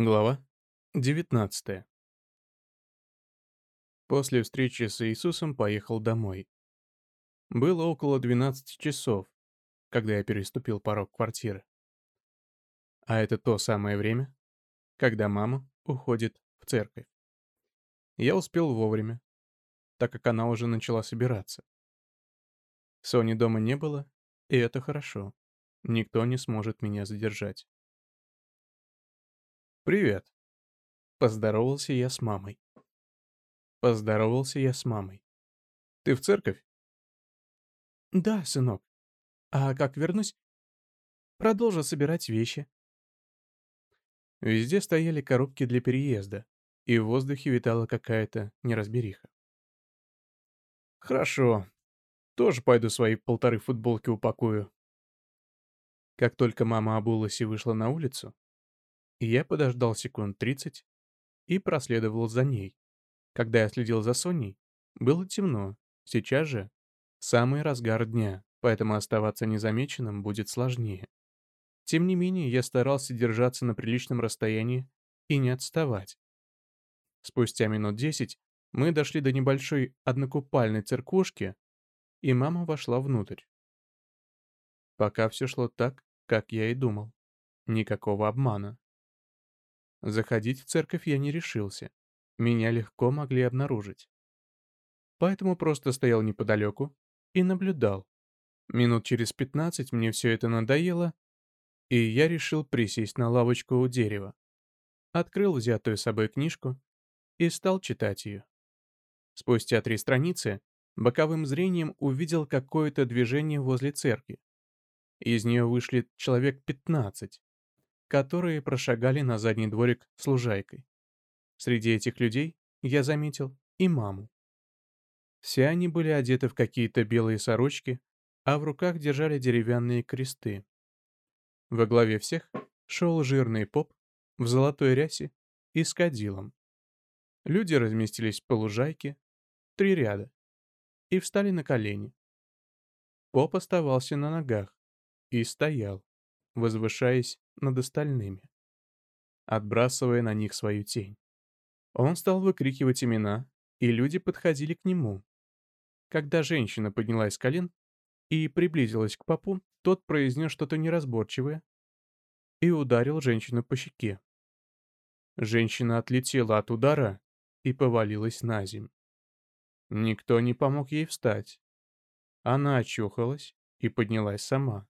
Глава 19 После встречи с Иисусом поехал домой. Было около 12 часов, когда я переступил порог квартиры. А это то самое время, когда мама уходит в церковь. Я успел вовремя, так как она уже начала собираться. Сони дома не было, и это хорошо. Никто не сможет меня задержать. «Привет!» Поздоровался я с мамой. Поздоровался я с мамой. «Ты в церковь?» «Да, сынок. А как вернусь, продолжу собирать вещи». Везде стояли коробки для переезда, и в воздухе витала какая-то неразбериха. «Хорошо. Тоже пойду свои полторы футболки упакую». Как только мама обулась и вышла на улицу, я подождал секунд тридцать и проследовал за ней. Когда я следил за Соней, было темно, сейчас же самый разгар дня, поэтому оставаться незамеченным будет сложнее. Тем не менее, я старался держаться на приличном расстоянии и не отставать. Спустя минут десять мы дошли до небольшой однокупальной церквушки, и мама вошла внутрь. Пока все шло так, как я и думал. Никакого обмана. Заходить в церковь я не решился. Меня легко могли обнаружить. Поэтому просто стоял неподалеку и наблюдал. Минут через пятнадцать мне все это надоело, и я решил присесть на лавочку у дерева. Открыл взятую с собой книжку и стал читать ее. Спустя три страницы боковым зрением увидел какое-то движение возле церкви. Из нее вышли человек пятнадцать которые прошагали на задний дворик с лужайкой. Среди этих людей я заметил и маму. Все они были одеты в какие-то белые сорочки, а в руках держали деревянные кресты. Во главе всех шел жирный поп в золотой рясе и с кадилом. Люди разместились по лужайке, три ряда, и встали на колени. Поп оставался на ногах и стоял, возвышаясь над остальными, отбрасывая на них свою тень. Он стал выкрикивать имена, и люди подходили к нему. Когда женщина поднялась с колен и приблизилась к попу, тот произнес что-то неразборчивое и ударил женщину по щеке. Женщина отлетела от удара и повалилась на земь. Никто не помог ей встать. Она очухалась и поднялась сама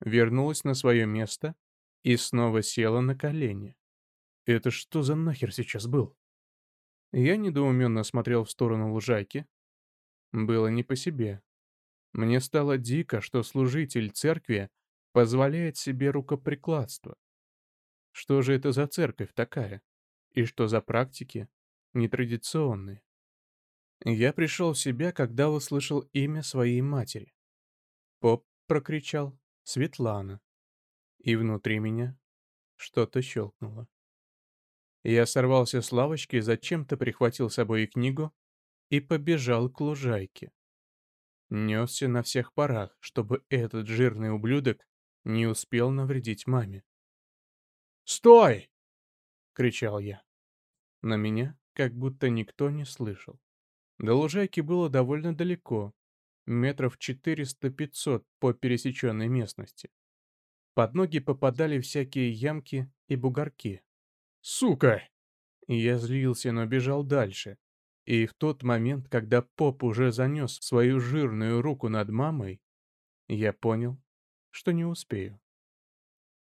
вернулась на свое место и снова села на колени. Это что за нахер сейчас был? Я недоуменно смотрел в сторону лужайки. Было не по себе. Мне стало дико, что служитель церкви позволяет себе рукоприкладство. Что же это за церковь такая? И что за практики нетрадиционные? Я пришел в себя, когда услышал имя своей матери. Поп прокричал Светлана. И внутри меня что-то щелкнуло. Я сорвался с лавочки, зачем-то прихватил с собой и книгу и побежал к лужайке. Несся на всех парах, чтобы этот жирный ублюдок не успел навредить маме. «Стой!» — кричал я. На меня как будто никто не слышал. До лужайки было довольно далеко, метров 400-500 по пересеченной местности. Под ноги попадали всякие ямки и бугорки. «Сука!» Я злился, но бежал дальше. И в тот момент, когда поп уже занес свою жирную руку над мамой, я понял, что не успею.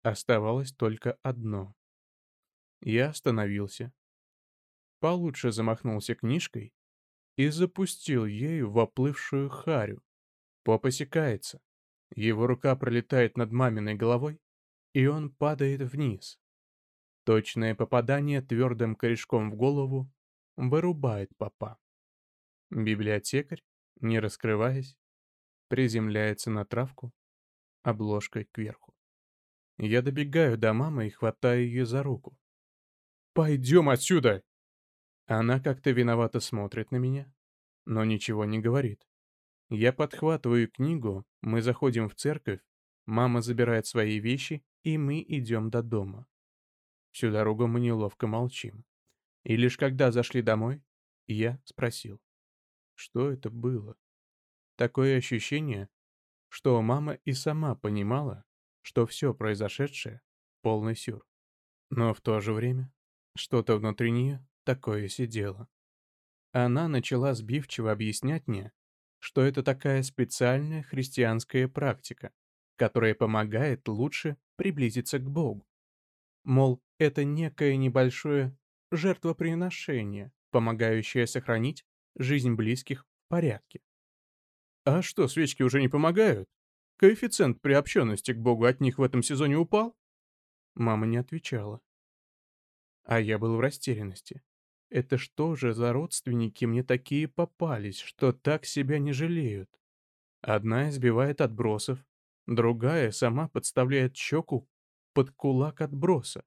Оставалось только одно. Я остановился, получше замахнулся книжкой и запустил ею в оплывшую харю. Поп осекается. Его рука пролетает над маминой головой, и он падает вниз. Точное попадание твердым корешком в голову вырубает попа. Библиотекарь, не раскрываясь, приземляется на травку обложкой кверху. Я добегаю до мамы и хватаю ее за руку. «Пойдем отсюда!» Она как-то виновато смотрит на меня, но ничего не говорит. Я подхватываю книгу, мы заходим в церковь, мама забирает свои вещи, и мы идем до дома. Всю дорогу мы неловко молчим. И лишь когда зашли домой, я спросил, что это было. Такое ощущение, что мама и сама понимала, что все произошедшее — полный сюр. Но в то же время что-то внутри нее такое сидело. Она начала сбивчиво объяснять мне, что это такая специальная христианская практика, которая помогает лучше приблизиться к Богу. Мол, это некое небольшое жертвоприношение, помогающее сохранить жизнь близких в порядке. А что, свечки уже не помогают? Коэффициент приобщенности к Богу от них в этом сезоне упал? Мама не отвечала. А я был в растерянности. Это что же за родственники мне такие попались, что так себя не жалеют? Одна избивает отбросов, другая сама подставляет щеку под кулак отброса.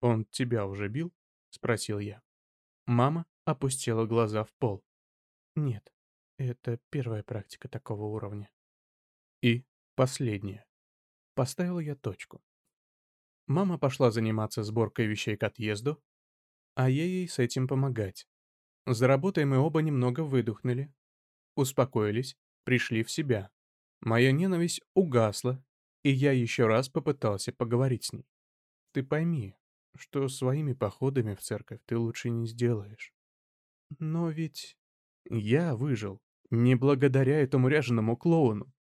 «Он тебя уже бил?» — спросил я. Мама опустила глаза в пол. «Нет, это первая практика такого уровня». И последняя. Поставил я точку. Мама пошла заниматься сборкой вещей к отъезду, а я ей с этим помогать. За работой мы оба немного выдохнули, успокоились, пришли в себя. Моя ненависть угасла, и я еще раз попытался поговорить с ней. Ты пойми, что своими походами в церковь ты лучше не сделаешь. Но ведь я выжил не благодаря этому ряженому клоуну.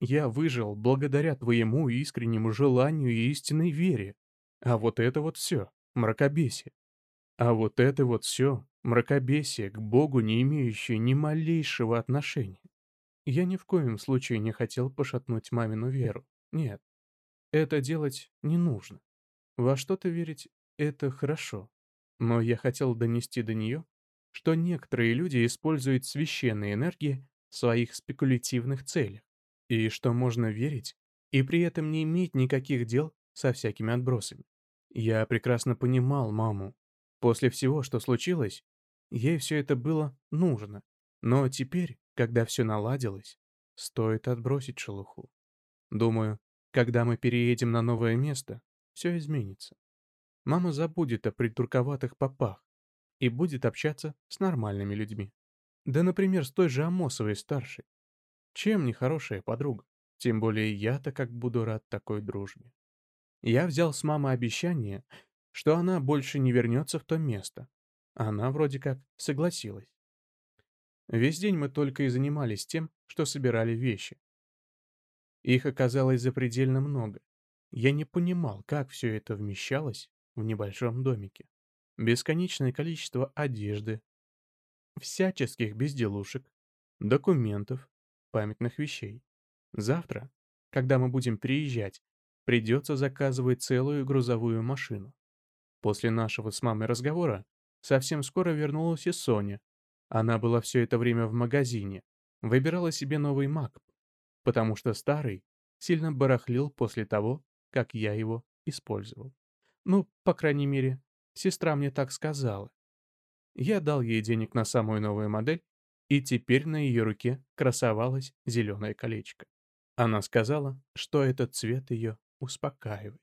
Я выжил благодаря твоему искреннему желанию и истинной вере. А вот это вот все, мракобесие. А вот это вот все, мракобесие, к Богу не имеющее ни малейшего отношения. Я ни в коем случае не хотел пошатнуть мамину веру. Нет, это делать не нужно. Во что-то верить — это хорошо. Но я хотел донести до нее, что некоторые люди используют священные энергии в своих спекулятивных целях и что можно верить и при этом не иметь никаких дел со всякими отбросами. Я прекрасно понимал маму. После всего, что случилось, ей все это было нужно. Но теперь, когда все наладилось, стоит отбросить шелуху. Думаю, когда мы переедем на новое место, все изменится. Мама забудет о придурковатых попах и будет общаться с нормальными людьми. Да, например, с той же Амосовой-старшей. Чем не хорошая подруга? Тем более я-то как буду рад такой дружбе. Я взял с мамы обещание, что она больше не вернется в то место. Она вроде как согласилась. Весь день мы только и занимались тем, что собирали вещи. Их оказалось запредельно много. Я не понимал, как все это вмещалось в небольшом домике. Бесконечное количество одежды, всяческих безделушек, документов, памятных вещей. Завтра, когда мы будем приезжать, придется заказывать целую грузовую машину. После нашего с мамой разговора совсем скоро вернулась и Соня. Она была все это время в магазине, выбирала себе новый Mac, потому что старый сильно барахлил после того, как я его использовал. Ну, по крайней мере, сестра мне так сказала. Я дал ей денег на самую новую модель, и теперь на ее руке красовалось зеленое колечко. Она сказала, что этот цвет ее успокаивает.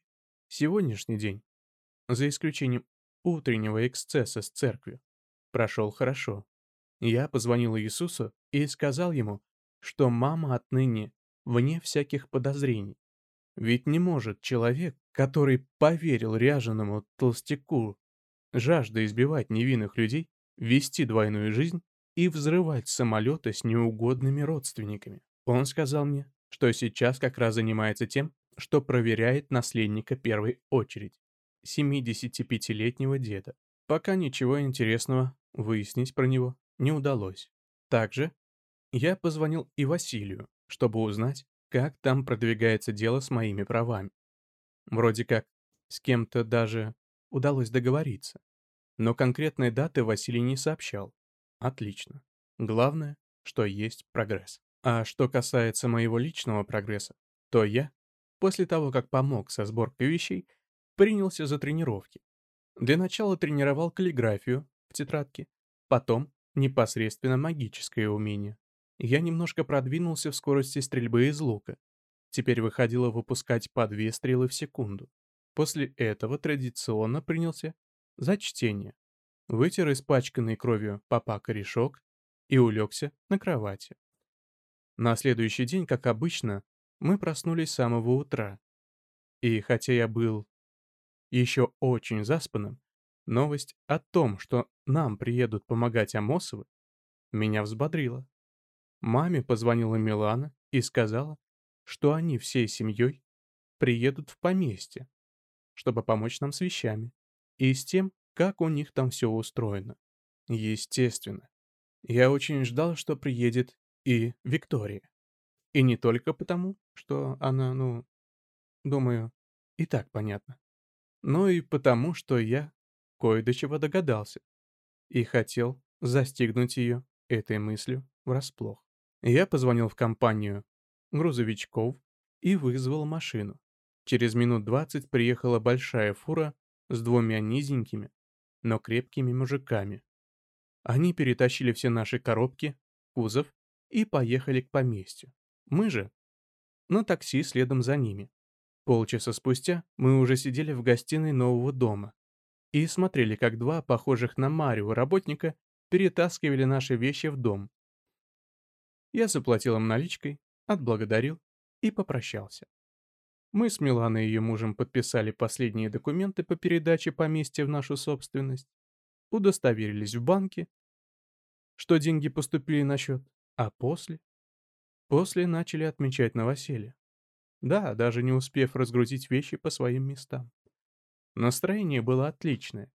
Сегодняшний день, за исключением утреннего эксцесса с церкви, прошел хорошо. Я позвонил Иисусу и сказал ему, что мама отныне вне всяких подозрений. Ведь не может человек, который поверил ряженому толстяку, жажда избивать невинных людей, вести двойную жизнь и взрывать самолеты с неугодными родственниками. Он сказал мне, что сейчас как раз занимается тем, что проверяет наследника первой очередь, 75-летнего деда. Пока ничего интересного выяснить про него не удалось. Также я позвонил и Василию, чтобы узнать, как там продвигается дело с моими правами. Вроде как с кем-то даже удалось договориться. Но конкретной даты Василий не сообщал. Отлично. Главное, что есть прогресс. А что касается моего личного прогресса, то я, после того, как помог со сборкой вещей, принялся за тренировки. Для начала тренировал каллиграфию в тетрадке, потом непосредственно магическое умение. Я немножко продвинулся в скорости стрельбы из лука. Теперь выходило выпускать по две стрелы в секунду. После этого традиционно принялся за чтение, вытер испачканный кровью папа корешок и улегся на кровати. На следующий день, как обычно, мы проснулись с самого утра. И хотя я был еще очень заспанным, новость о том, что нам приедут помогать Амосовы, меня взбодрила. Маме позвонила Милана и сказала, что они всей семьей приедут в поместье, чтобы помочь нам с вещами и с тем, как у них там все устроено. Естественно, я очень ждал, что приедет и Виктория. И не только потому, что она, ну, думаю, и так понятно, но и потому, что я кое до чего догадался и хотел застигнуть ее этой мыслью врасплох. Я позвонил в компанию грузовичков и вызвал машину. Через минут двадцать приехала большая фура с двумя низенькими, но крепкими мужиками. Они перетащили все наши коробки, кузов и поехали к поместью. Мы же на такси следом за ними. Полчаса спустя мы уже сидели в гостиной нового дома и смотрели, как два похожих на Марио работника перетаскивали наши вещи в дом. Я заплатил им наличкой, отблагодарил и попрощался. Мы с Миланой и ее мужем подписали последние документы по передаче поместья в нашу собственность, удостоверились в банке, что деньги поступили на счет, а после? После начали отмечать новоселье. Да, даже не успев разгрузить вещи по своим местам. Настроение было отличное,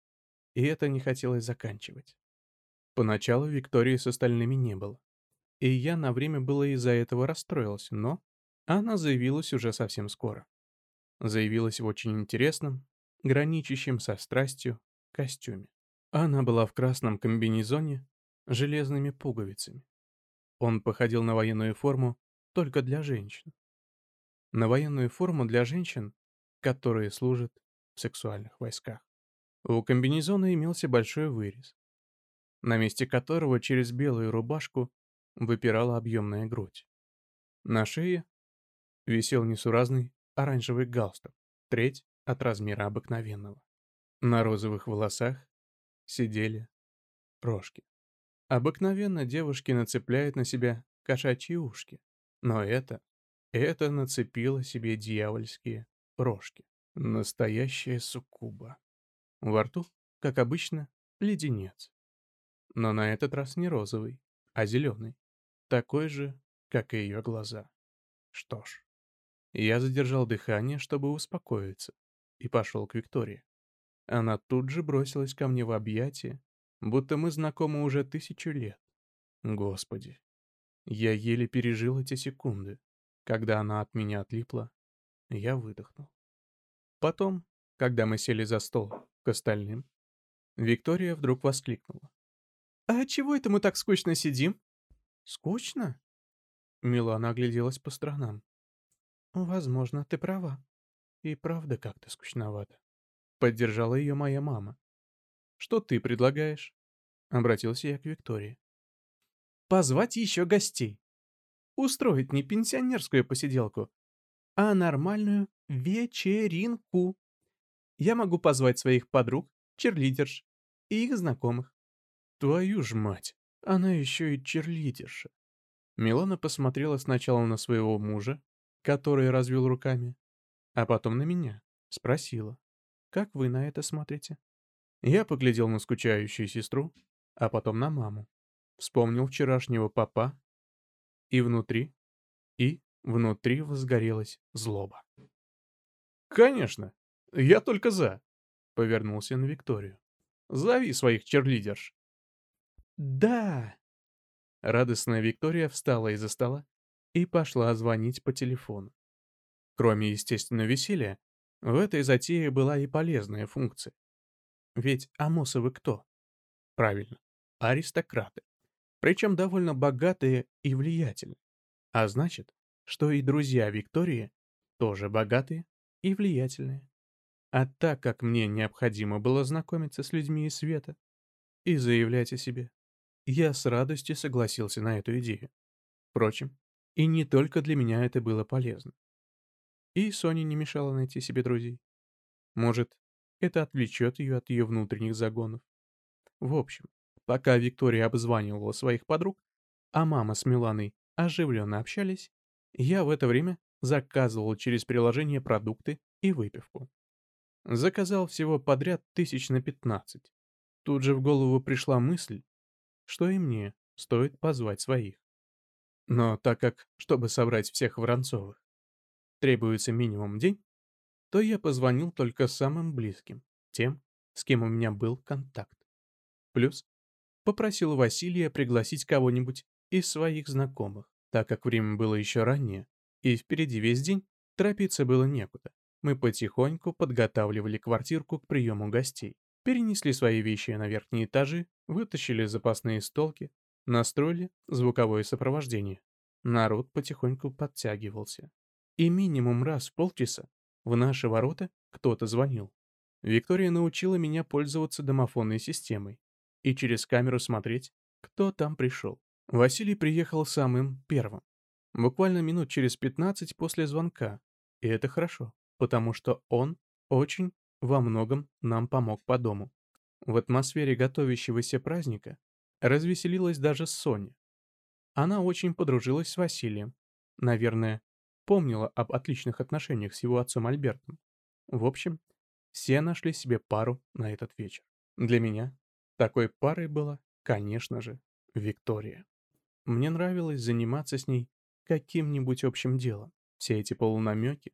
и это не хотелось заканчивать. Поначалу Виктории с остальными не было. И я на время было из-за этого расстроился, но она заявилась уже совсем скоро. Заявилась в очень интересном, граничащем со страстью, костюме. Она была в красном комбинезоне с железными пуговицами. Он походил на военную форму только для женщин. На военную форму для женщин, которые служат в сексуальных войсках. У комбинезона имелся большой вырез, на месте которого через белую рубашку выпирала объемная грудь. На шее висел несуразный оранжевый галстук, треть от размера обыкновенного. На розовых волосах сидели рожки. Обыкновенно девушки нацепляют на себя кошачьи ушки, но это, это нацепило себе дьявольские рожки. Настоящая суккуба. Во рту, как обычно, леденец. Но на этот раз не розовый, а зеленый. Такой же, как и ее глаза. Что ж, я задержал дыхание, чтобы успокоиться, и пошел к Виктории. Она тут же бросилась ко мне в объятия, будто мы знакомы уже тысячу лет. Господи, я еле пережил эти секунды. Когда она от меня отлипла, я выдохнул. Потом, когда мы сели за стол к остальным, Виктория вдруг воскликнула. «А чего это мы так скучно сидим?» «Скучно?» Милана огляделась по сторонам. «Возможно, ты права. И правда как-то скучновато». Поддержала ее моя мама. «Что ты предлагаешь?» Обратился я к Виктории. «Позвать еще гостей. Устроить не пенсионерскую посиделку, а нормальную вечеринку. Я могу позвать своих подруг, черлидерш и их знакомых. Твою ж мать, она еще и черлидерша. Милана посмотрела сначала на своего мужа, который развел руками, а потом на меня, спросила, как вы на это смотрите? Я поглядел на скучающую сестру, а потом на маму. Вспомнил вчерашнего папа, и внутри, и внутри возгорелась злоба. «Конечно, я только за», — повернулся на Викторию. «Зови своих черлидерш». «Да!» Радостная Виктория встала из-за стола и пошла звонить по телефону. Кроме естественного веселья, в этой затее была и полезная функция. Ведь Амосовы кто? Правильно, аристократы. Причем довольно богатые и влиятельные. А значит, что и друзья Виктории тоже богатые и влиятельные. А так как мне необходимо было знакомиться с людьми из света и заявлять о себе, я с радостью согласился на эту идею. Впрочем, и не только для меня это было полезно. И Соне не мешало найти себе друзей. Может, это отвлечет ее от ее внутренних загонов. В общем, пока Виктория обзванивала своих подруг, а мама с Миланой оживленно общались, я в это время заказывал через приложение продукты и выпивку. Заказал всего подряд тысяч на пятнадцать. Тут же в голову пришла мысль, что и мне стоит позвать своих. Но так как, чтобы собрать всех Воронцовых, требуется минимум день, то я позвонил только самым близким, тем, с кем у меня был контакт. Плюс попросил Василия пригласить кого-нибудь из своих знакомых, так как время было еще раннее, и впереди весь день торопиться было некуда. Мы потихоньку подготавливали квартирку к приему гостей, перенесли свои вещи на верхние этажи, вытащили запасные столки, настроили звуковое сопровождение. Народ потихоньку подтягивался. И минимум раз в полчаса в наши ворота кто-то звонил. Виктория научила меня пользоваться домофонной системой и через камеру смотреть, кто там пришел. Василий приехал самым первым. Буквально минут через 15 после звонка. И это хорошо, потому что он очень во многом нам помог по дому. В атмосфере готовящегося праздника развеселилась даже Соня. Она очень подружилась с Василием. Наверное, помнила об отличных отношениях с его отцом Альбертом. В общем, все нашли себе пару на этот вечер. Для меня такой парой была, конечно же, Виктория. Мне нравилось заниматься с ней каким-нибудь общим делом. Все эти полунамеки,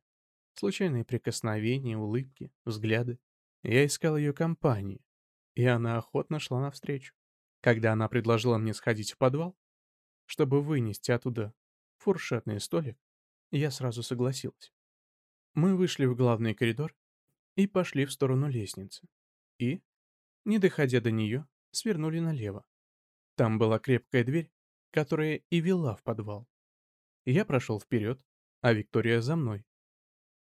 случайные прикосновения, улыбки, взгляды. Я искал ее компании, и она охотно шла навстречу. Когда она предложила мне сходить в подвал, чтобы вынести оттуда фуршетный столик, я сразу согласилась. Мы вышли в главный коридор и пошли в сторону лестницы. И, не доходя до нее, свернули налево. Там была крепкая дверь, которая и вела в подвал. Я прошел вперед, а Виктория за мной.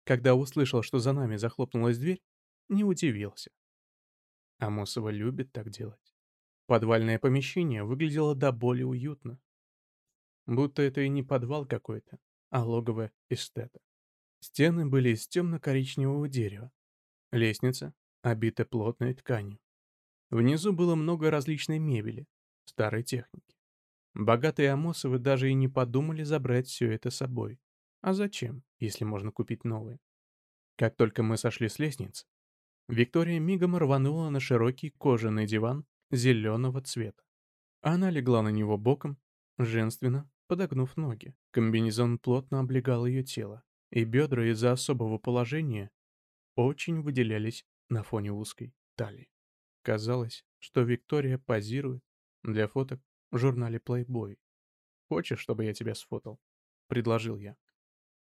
Когда услышал, что за нами захлопнулась дверь, не удивился. Амосова любит так делать. Подвальное помещение выглядело до боли уютно. Будто это и не подвал какой-то, а логово эстета. Стены были из темно-коричневого дерева. Лестница обита плотной тканью. Внизу было много различной мебели, старой техники. Богатые Амосовы даже и не подумали забрать все это с собой. А зачем, если можно купить новые? Как только мы сошли с лестницы, Виктория мигом рванула на широкий кожаный диван зеленого цвета. Она легла на него боком, женственно, подогнув ноги. Комбинезон плотно облегал ее тело, и бедра из-за особого положения очень выделялись на фоне узкой талии. Казалось, что Виктория позирует для фоток в журнале Playboy. «Хочешь, чтобы я тебя сфотал?» — предложил я.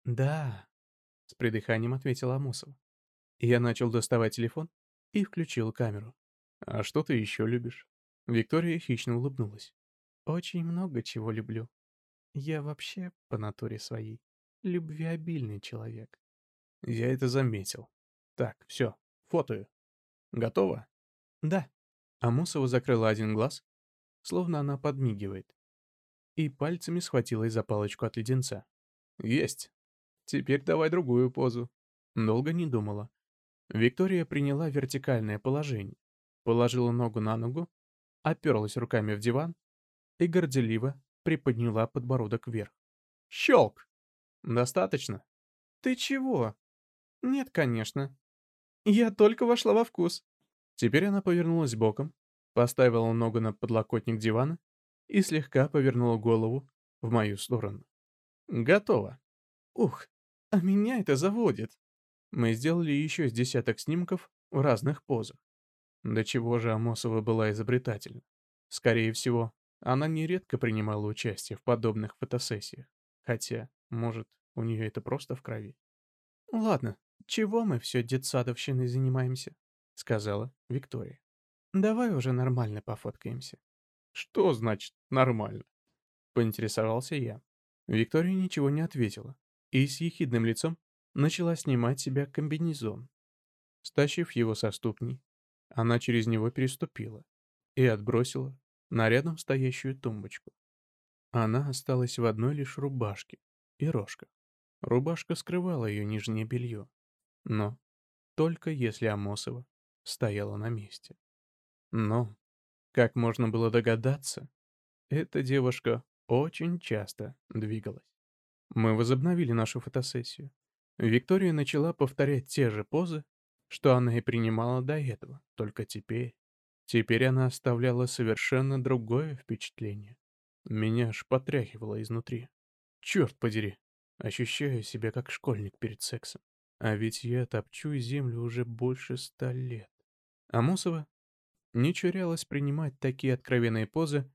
«Да», — с придыханием ответила Амосова. Я начал доставать телефон и включил камеру. «А что ты еще любишь?» Виктория хищно улыбнулась. «Очень много чего люблю. Я вообще, по натуре своей, любвеобильный человек». Я это заметил. Так, все, фотою. Готово? Да. Амусова закрыла один глаз, словно она подмигивает, и пальцами схватилась за палочку от леденца. Есть. Теперь давай другую позу. Долго не думала. Виктория приняла вертикальное положение, положила ногу на ногу, оперлась руками в диван и горделиво приподняла подбородок вверх. Щелк! Достаточно? Ты чего? Нет, конечно. Я только вошла во вкус. Теперь она повернулась боком, поставила ногу на подлокотник дивана и слегка повернула голову в мою сторону. Готово. Ух, а меня это заводит. Мы сделали еще с десяток снимков в разных позах. До чего же Амосова была изобретательна. Скорее всего, она нередко принимала участие в подобных фотосессиях. Хотя, может, у нее это просто в крови. «Ладно, чего мы все детсадовщиной занимаемся?» — сказала Виктория. «Давай уже нормально пофоткаемся». «Что значит «нормально»?» — поинтересовался я. Виктория ничего не ответила и с ехидным лицом начала снимать себя комбинезон. Стащив его со ступней, она через него переступила и отбросила на рядом стоящую тумбочку. Она осталась в одной лишь рубашке и рожках. Рубашка скрывала ее нижнее белье, но только если Амосова стояла на месте. Но, как можно было догадаться, эта девушка очень часто двигалась. Мы возобновили нашу фотосессию. Виктория начала повторять те же позы, что она и принимала до этого, только теперь. Теперь она оставляла совершенно другое впечатление. Меня аж потряхивало изнутри. Черт подери, ощущаю себя как школьник перед сексом. А ведь я топчу землю уже больше ста лет. Амусова не чурялась принимать такие откровенные позы,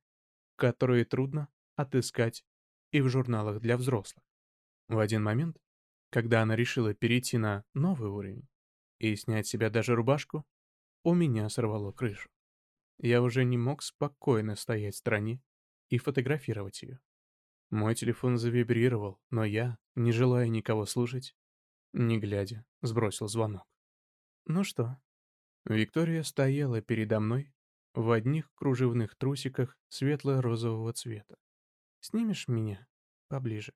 которые трудно отыскать и в журналах для взрослых. В один момент, когда она решила перейти на новый уровень и снять с себя даже рубашку, у меня сорвало крышу. Я уже не мог спокойно стоять в стороне и фотографировать ее. Мой телефон завибрировал, но я, не желая никого слушать, не глядя, сбросил звонок. «Ну что?» Виктория стояла передо мной в одних кружевных трусиках светло-розового цвета. «Снимешь меня поближе?»